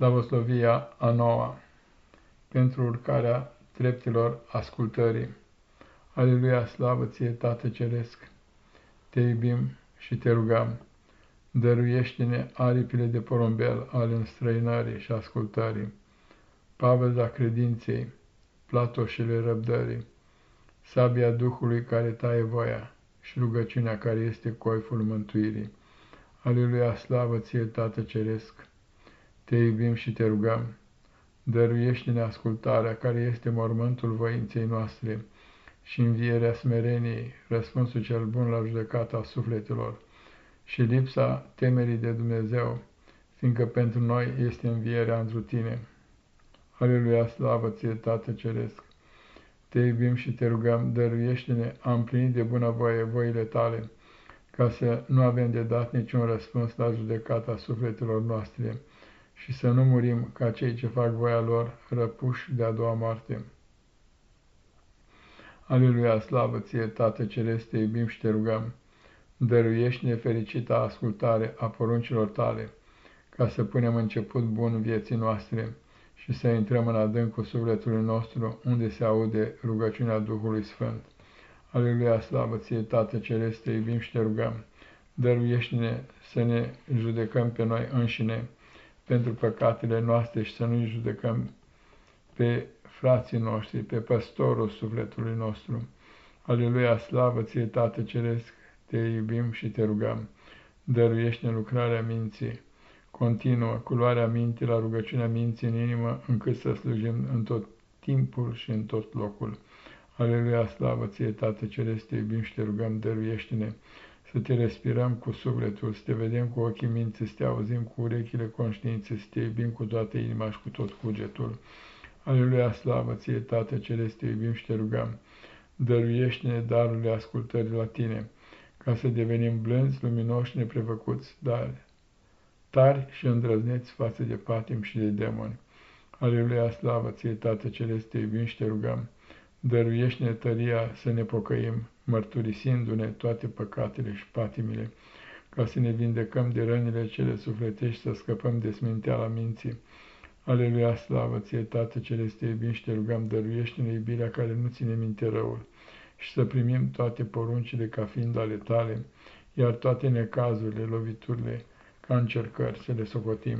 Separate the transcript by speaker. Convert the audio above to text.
Speaker 1: Slavoslovia a noua, pentru urcarea treptilor ascultării. Aleluia, slavă ție, Tată Ceresc! Te iubim și te rugăm, dăruiește-ne aripile de porumbel ale înstrăinării și ascultării, pavăza credinței, platoșele răbdării, sabia Duhului care taie voia și rugăciunea care este coiful mântuirii. Aleluia, slavă ție, Tată Ceresc! Te iubim și te rugăm, dăruiește-ne ascultarea care este mormântul voinței noastre și învierea smereniei, răspunsul cel bun la judecata sufletelor și lipsa temerii de Dumnezeu, fiindcă pentru noi este învierea întru tine. Aleluia, slavă ție, Tată Ceresc! Te iubim și te rugăm, dăruiește-ne a împlinit de bunăvoie voile tale, ca să nu avem de dat niciun răspuns la judecata sufletelor noastre, și să nu murim ca cei ce fac voia lor răpuși de a doua moarte. Aleluia, slavă ție, Tată Ceresc, te iubim și te rugăm, dăruiește-ne fericita ascultare a poruncilor tale, ca să punem început bun vieții noastre și să intrăm în adâncul sufletului nostru, unde se aude rugăciunea Duhului Sfânt. Aleluia, slavă ție, Tată Ceresc, te iubim și te rugăm, dăruiește-ne să ne judecăm pe noi înșine, pentru păcatele noastre și să nu-i judecăm pe frații noștri, pe păstorul sufletului nostru. Aleluia, slavă ție, Tată Ceresc, te iubim și te rugăm. Dăruiește-ne lucrarea minții, continuă culoarea minții la rugăciunea minții în inimă, încât să slujim în tot timpul și în tot locul. Aleluia, slavă ție, Tată Ceresc, te iubim și te rugăm, dăruiește-ne să te respirăm cu sufletul, să te vedem cu ochii minții, să te auzim cu urechile conștiinței, să te iubim cu toată inima și cu tot cugetul. Aleluia, slavă ție, Tată Celeste, te iubim și te rugăm. Dăruiește-ne darurile ascultării la tine, ca să devenim blânzi, luminoși, neprevăcuți, dar tari și îndrăzneți față de patim și de demoni. Aleluia, slavă ție, Tată Celeste, te iubim și te rugăm. Dăruiește-ne tăria să ne pocăim, mărturisindu-ne toate păcatele și patimile, ca să ne vindecăm de rănile cele sufletești, să scăpăm de sminteala minții. Aleluia, slavă ție, Tată Celeste, iubim și te rugăm, dăruiește-ne iubirea care nu ține minte răul și să primim toate poruncile ca fiind ale tale, iar toate necazurile, loviturile, ca încercări să le socotim.